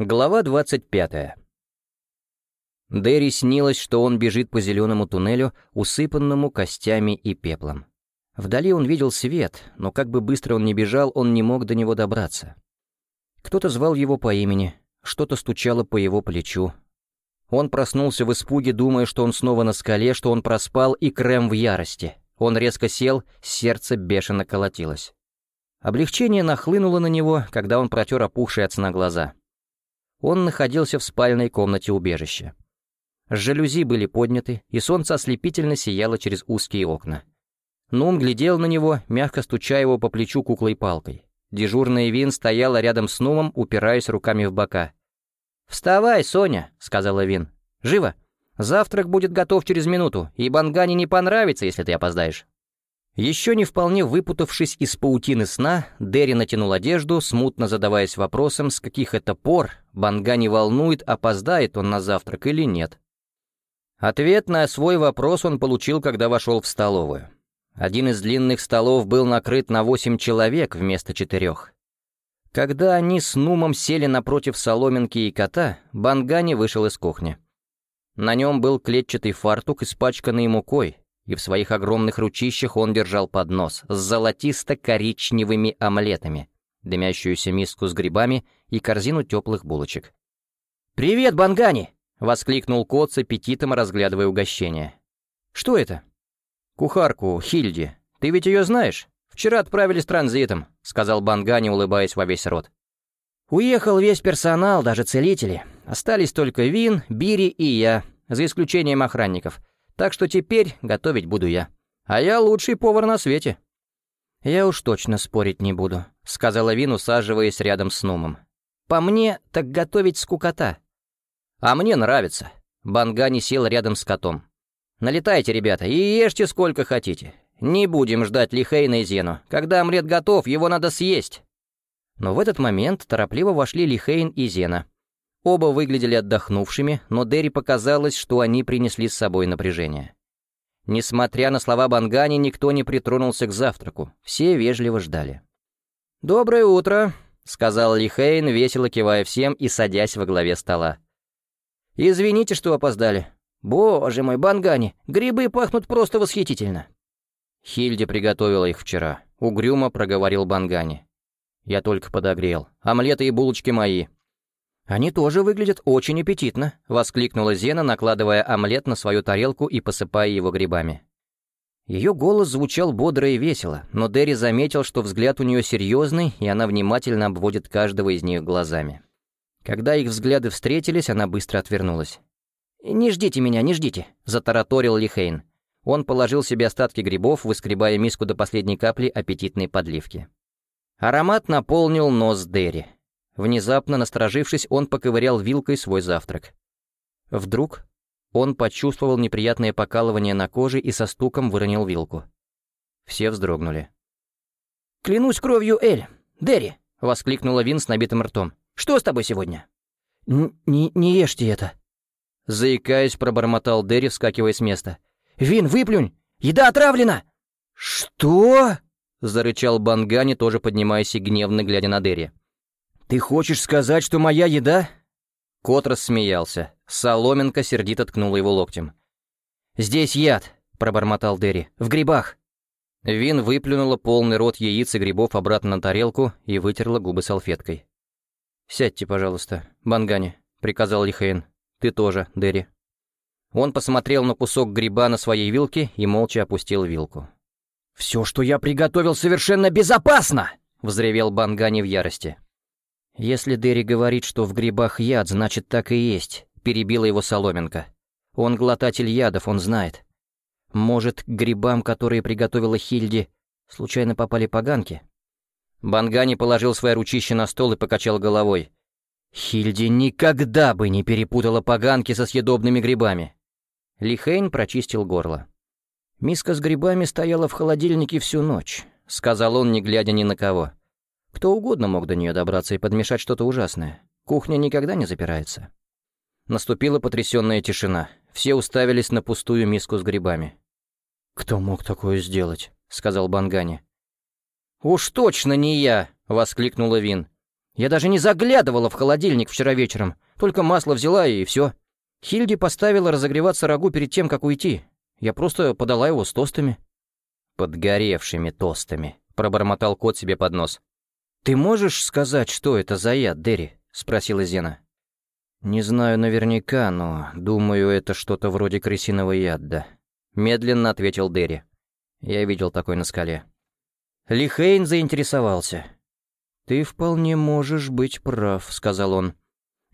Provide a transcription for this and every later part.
Глава 25. Дерри снилось, что он бежит по зеленому туннелю, усыпанному костями и пеплом. Вдали он видел свет, но как бы быстро он ни бежал, он не мог до него добраться. Кто-то звал его по имени, что-то стучало по его плечу. Он проснулся в испуге, думая, что он снова на скале, что он проспал, и Крем в ярости. Он резко сел, сердце бешено колотилось. Облегчение нахлынуло на него, когда он протер опухшие от сна глаза. Он находился в спальной комнате убежища. Жалюзи были подняты, и солнце ослепительно сияло через узкие окна. Нун глядел на него, мягко стуча его по плечу куклой-палкой. Дежурная Вин стояла рядом с Нумом, упираясь руками в бока. «Вставай, Соня», — сказала Вин. «Живо! Завтрак будет готов через минуту, и Бангане не понравится, если ты опоздаешь». Еще не вполне выпутавшись из паутины сна, Дерри натянул одежду, смутно задаваясь вопросом, с каких это пор Банга не волнует, опоздает он на завтрак или нет. Ответ на свой вопрос он получил, когда вошел в столовую. Один из длинных столов был накрыт на восемь человек вместо четырех. Когда они с Нумом сели напротив соломинки и кота, Бангани вышел из кухни. На нем был клетчатый фартук, испачканный мукой, и в своих огромных ручищах он держал поднос с золотисто-коричневыми омлетами, дымящуюся миску с грибами и корзину теплых булочек. «Привет, Бангани!» — воскликнул кот с аппетитом, разглядывая угощение. «Что это?» «Кухарку, Хильди. Ты ведь ее знаешь? Вчера отправили с транзитом», — сказал Бангани, улыбаясь во весь рот. «Уехал весь персонал, даже целители. Остались только Вин, Бири и я, за исключением охранников. Так что теперь готовить буду я. А я лучший повар на свете». «Я уж точно спорить не буду», — сказала Вин, усаживаясь рядом с Нумом. «По мне, так готовить скукота». «А мне нравится». Бангани сел рядом с котом. «Налетайте, ребята, и ешьте сколько хотите. Не будем ждать Лихейна и Зену. Когда омлет готов, его надо съесть». Но в этот момент торопливо вошли Лихейн и Зена. Оба выглядели отдохнувшими, но Дерри показалось, что они принесли с собой напряжение. Несмотря на слова Бангани, никто не притронулся к завтраку, все вежливо ждали. «Доброе утро», — сказал Лихейн, весело кивая всем и садясь во главе стола. «Извините, что опоздали. Боже мой, Бангани, грибы пахнут просто восхитительно». Хильде приготовила их вчера. Угрюмо проговорил Бангани. «Я только подогрел. Омлеты и булочки мои. «Они тоже выглядят очень аппетитно», — воскликнула Зена, накладывая омлет на свою тарелку и посыпая его грибами. Ее голос звучал бодро и весело, но Дерри заметил, что взгляд у нее серьезный, и она внимательно обводит каждого из них глазами. Когда их взгляды встретились, она быстро отвернулась. «Не ждите меня, не ждите», — затараторил Лихейн. Он положил себе остатки грибов, выскребая миску до последней капли аппетитной подливки. Аромат наполнил нос Дерри. Внезапно, насторожившись, он поковырял вилкой свой завтрак. Вдруг он почувствовал неприятное покалывание на коже и со стуком выронил вилку. Все вздрогнули. «Клянусь кровью, Эль! Дерри!» — воскликнула Вин с набитым ртом. «Что с тобой сегодня?» «Не, не ешьте это!» Заикаясь, пробормотал Дерри, вскакивая с места. «Вин, выплюнь! Еда отравлена!» «Что?» — зарычал Бангани, тоже поднимаясь и гневно глядя на Дерри. «Ты хочешь сказать, что моя еда...» Кот рассмеялся. Соломенка сердито ткнула его локтем. «Здесь яд», — пробормотал Дерри. «В грибах». Вин выплюнула полный рот яиц и грибов обратно на тарелку и вытерла губы салфеткой. «Сядьте, пожалуйста, Бангани», — приказал Лихейн. «Ты тоже, Дерри». Он посмотрел на кусок гриба на своей вилке и молча опустил вилку. «Все, что я приготовил, совершенно безопасно!» — взревел Бангани в ярости. «Если Дерри говорит, что в грибах яд, значит, так и есть», — перебила его Соломенко. «Он глотатель ядов, он знает. Может, к грибам, которые приготовила Хильди, случайно попали поганки?» Бангани положил свои ручище на стол и покачал головой. «Хильди никогда бы не перепутала поганки со съедобными грибами!» Лихейн прочистил горло. «Миска с грибами стояла в холодильнике всю ночь», — сказал он, не глядя ни на кого. Кто угодно мог до нее добраться и подмешать что-то ужасное. Кухня никогда не запирается. Наступила потрясенная тишина. Все уставились на пустую миску с грибами. «Кто мог такое сделать?» — сказал Бангани. «Уж точно не я!» — воскликнула Вин. Я даже не заглядывала в холодильник вчера вечером, только масло взяла и все. Хильди поставила разогреваться рагу перед тем, как уйти. Я просто подала его с тостами». «Подгоревшими тостами», — пробормотал кот себе под нос. «Ты можешь сказать, что это за яд, Дерри?» — спросила Зена. «Не знаю наверняка, но думаю, это что-то вроде крысиного яда», — медленно ответил Дерри. Я видел такой на скале. Лихейн заинтересовался. «Ты вполне можешь быть прав», — сказал он.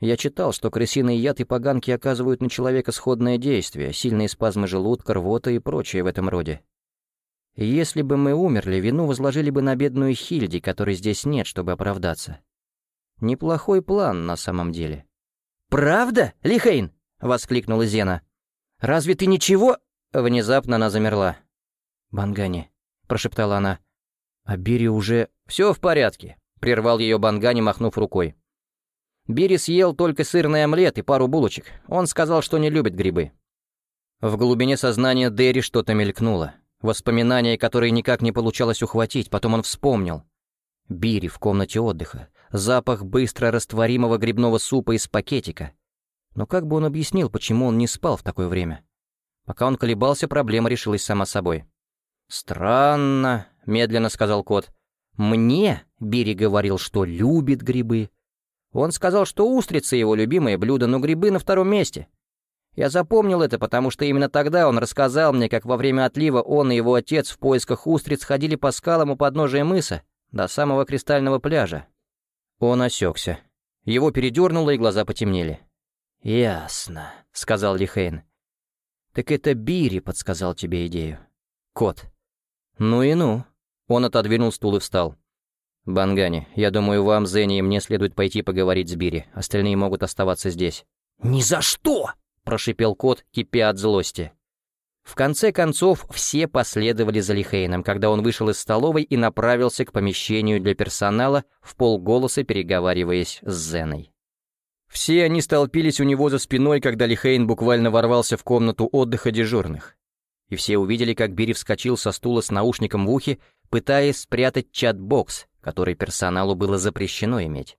«Я читал, что крысиный яд и поганки оказывают на человека сходное действие, сильные спазмы желудка, рвота и прочее в этом роде. Если бы мы умерли, вину возложили бы на бедную Хильди, которой здесь нет, чтобы оправдаться. Неплохой план на самом деле». «Правда, Лихейн?» — воскликнула Зена. «Разве ты ничего...» Внезапно она замерла. «Бангани», — прошептала она. «А Бири уже...» «Все в порядке», — прервал ее Бангани, махнув рукой. Бири съел только сырный омлет и пару булочек. Он сказал, что не любит грибы. В глубине сознания Дерри что-то мелькнуло. Воспоминания, которые никак не получалось ухватить, потом он вспомнил. Бири в комнате отдыха, запах быстро растворимого грибного супа из пакетика. Но как бы он объяснил, почему он не спал в такое время? Пока он колебался, проблема решилась сама собой. «Странно», — медленно сказал кот. «Мне Бири говорил, что любит грибы. Он сказал, что устрицы — его любимое блюдо, но грибы на втором месте. Я запомнил это, потому что именно тогда он рассказал мне, как во время отлива он и его отец в поисках устриц ходили по скалам у подножия мыса до самого кристального пляжа. Он осекся. Его передернуло, и глаза потемнели. «Ясно», — сказал Лихейн. «Так это Бири подсказал тебе идею. Кот, «Ну и ну». Он отодвинул стул и встал. «Бангани, я думаю, вам, Зенни, и мне следует пойти поговорить с Бири. Остальные могут оставаться здесь». «Ни за что!» — прошипел кот, кипя от злости. В конце концов, все последовали за Лихейном, когда он вышел из столовой и направился к помещению для персонала, в полголоса переговариваясь с Зеной. Все они столпились у него за спиной, когда Лихейн буквально ворвался в комнату отдыха дежурных и все увидели, как Бири вскочил со стула с наушником в ухе, пытаясь спрятать чат-бокс, который персоналу было запрещено иметь.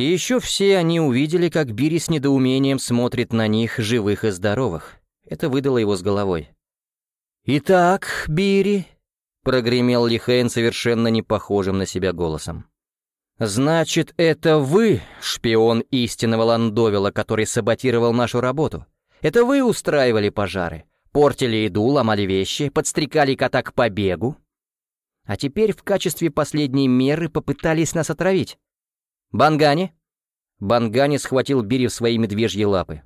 И еще все они увидели, как Бири с недоумением смотрит на них, живых и здоровых. Это выдало его с головой. «Итак, Бири», — прогремел Лихейн совершенно не похожим на себя голосом. «Значит, это вы, шпион истинного Ландовила, который саботировал нашу работу? Это вы устраивали пожары? Портили еду, ломали вещи, подстрекали кота к побегу. А теперь в качестве последней меры попытались нас отравить. Бангани? Бангани схватил Бири в свои медвежьи лапы.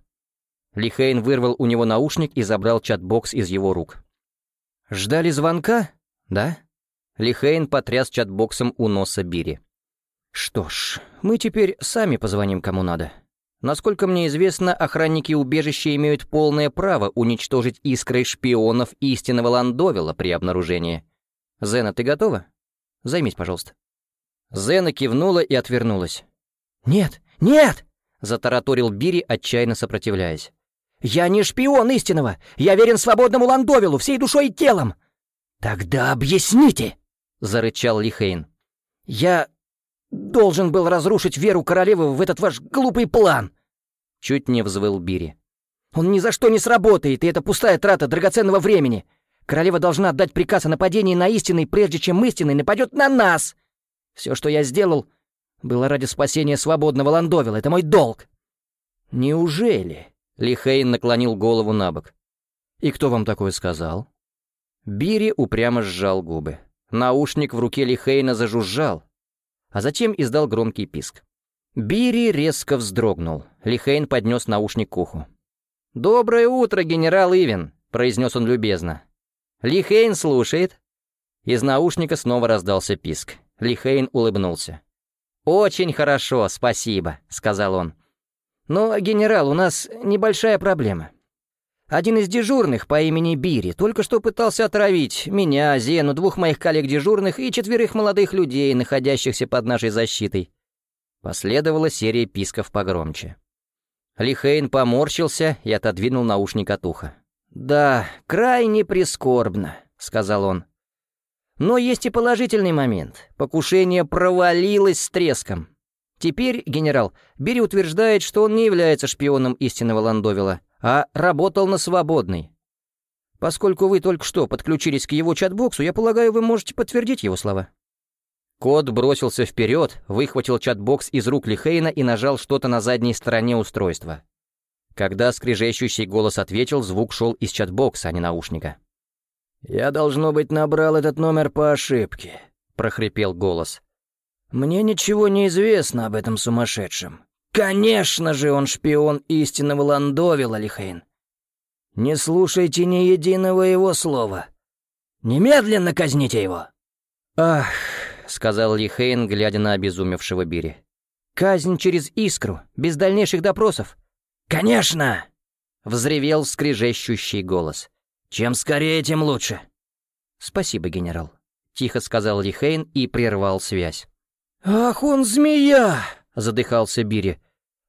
Лихейн вырвал у него наушник и забрал чат-бокс из его рук. «Ждали звонка? Да?» Лихейн потряс чат-боксом у носа Бири. «Что ж, мы теперь сами позвоним кому надо». Насколько мне известно, охранники убежища имеют полное право уничтожить искрой шпионов истинного Ландовила при обнаружении. Зена, ты готова? Займись, пожалуйста». Зена кивнула и отвернулась. «Нет, нет!» — затараторил Бири, отчаянно сопротивляясь. «Я не шпион истинного! Я верен свободному Ландовилу всей душой и телом!» «Тогда объясните!» — зарычал Лихейн. «Я должен был разрушить веру королевы в этот ваш глупый план!» Чуть не взвыл Бири. «Он ни за что не сработает, и это пустая трата драгоценного времени. Королева должна отдать приказ о нападении на истинный, прежде чем истинный нападет на нас. Все, что я сделал, было ради спасения свободного Ландовила. Это мой долг». «Неужели?» — Лихейн наклонил голову на бок. «И кто вам такое сказал?» Бири упрямо сжал губы. Наушник в руке Лихейна зажужжал, а затем издал громкий писк. Бири резко вздрогнул. Лихейн поднес наушник к уху. «Доброе утро, генерал Ивен», — произнес он любезно. «Лихейн слушает». Из наушника снова раздался писк. Лихейн улыбнулся. «Очень хорошо, спасибо», — сказал он. «Но, генерал, у нас небольшая проблема. Один из дежурных по имени Бири только что пытался отравить меня, Зену, двух моих коллег-дежурных и четверых молодых людей, находящихся под нашей защитой. Последовала серия писков погромче. Лихейн поморщился и отодвинул наушник от уха. «Да, крайне прискорбно», — сказал он. «Но есть и положительный момент. Покушение провалилось с треском. Теперь, генерал, Бири утверждает, что он не является шпионом истинного Ландовила, а работал на свободный. Поскольку вы только что подключились к его чат-боксу, я полагаю, вы можете подтвердить его слова». Кот бросился вперед, выхватил чат-бокс из рук Лихейна и нажал что-то на задней стороне устройства. Когда скрежещущий голос ответил, звук шел из чат-бокса, а не наушника. «Я, должно быть, набрал этот номер по ошибке», — прохрипел голос. «Мне ничего не известно об этом сумасшедшем. Конечно же, он шпион истинного Ландовила, Лихейн. Не слушайте ни единого его слова. Немедленно казните его!» «Ах», — сказал Лихейн, глядя на обезумевшего Бири. «Казнь через искру, без дальнейших допросов». «Конечно!» — взревел скрежещущий голос. «Чем скорее, тем лучше». «Спасибо, генерал», — тихо сказал Лихейн и прервал связь. «Ах, он змея!» — задыхался Бири.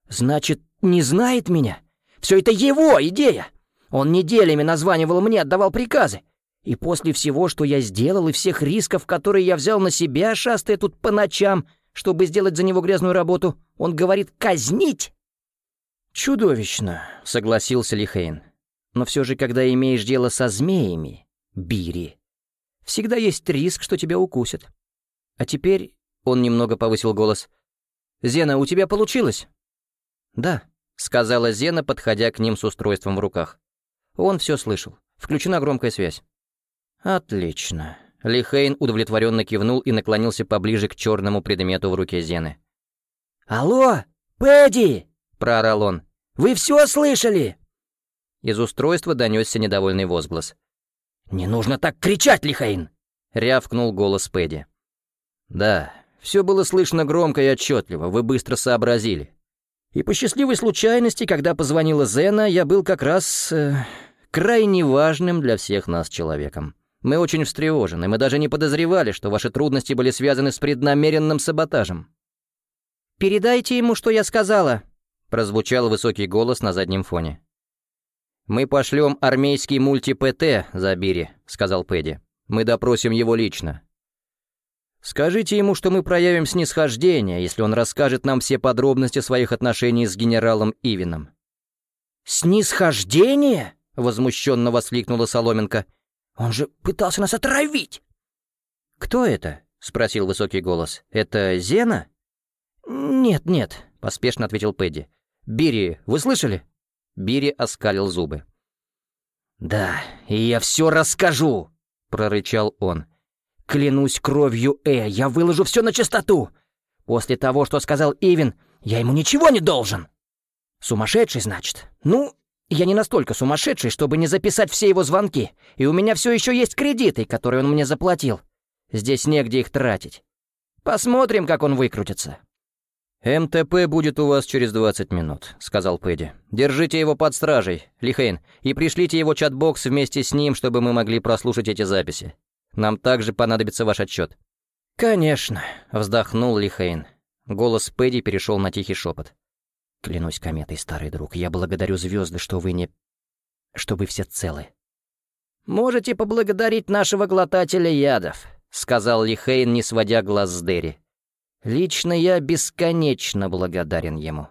«Значит, не знает меня? Все это его идея! Он неделями названивал мне, отдавал приказы. И после всего, что я сделал, и всех рисков, которые я взял на себя, шастая тут по ночам, чтобы сделать за него грязную работу, он говорит «казнить». «Чудовищно», — согласился Лихейн. «Но все же, когда имеешь дело со змеями, Бири, всегда есть риск, что тебя укусят. А теперь...» — он немного повысил голос. «Зена, у тебя получилось?» «Да», — сказала Зена, подходя к ним с устройством в руках. Он все слышал. Включена громкая связь. «Отлично». Лихейн удовлетворенно кивнул и наклонился поближе к черному предмету в руке Зены. «Алло, Пэдди!» — проорал он. «Вы все слышали?» Из устройства донесся недовольный возглас. «Не нужно так кричать, Лихаин!» — рявкнул голос Пэдди. «Да, все было слышно громко и отчетливо, вы быстро сообразили. И по счастливой случайности, когда позвонила Зена, я был как раз э, крайне важным для всех нас человеком. Мы очень встревожены, мы даже не подозревали, что ваши трудности были связаны с преднамеренным саботажем». «Передайте ему, что я сказала», прозвучал высокий голос на заднем фоне. «Мы пошлем армейский мульти-ПТ за Бири», — сказал Пэдди. «Мы допросим его лично. Скажите ему, что мы проявим снисхождение, если он расскажет нам все подробности своих отношений с генералом Ивином». «Снисхождение?» — возмущенно воскликнула Соломенко. «Он же пытался нас отравить!» «Кто это?» — спросил высокий голос. «Это Зена?» «Нет, нет», — поспешно ответил Пэдди. «Бири, вы слышали?» Бири оскалил зубы. «Да, и я все расскажу!» — прорычал он. «Клянусь кровью Э, я выложу все на чистоту! После того, что сказал Ивин, я ему ничего не должен!» «Сумасшедший, значит? Ну, я не настолько сумасшедший, чтобы не записать все его звонки, и у меня все еще есть кредиты, которые он мне заплатил. Здесь негде их тратить. Посмотрим, как он выкрутится». «МТП будет у вас через 20 минут», — сказал Пэдди. «Держите его под стражей, Лихейн, и пришлите его чат-бокс вместе с ним, чтобы мы могли прослушать эти записи. Нам также понадобится ваш отчет». «Конечно», — вздохнул Лихейн. Голос Пэдди перешел на тихий шепот. «Клянусь кометой, старый друг, я благодарю звезды, что вы не... что вы все целы». «Можете поблагодарить нашего глотателя ядов», — сказал Лихейн, не сводя глаз с Дерри. Лично я бесконечно благодарен ему.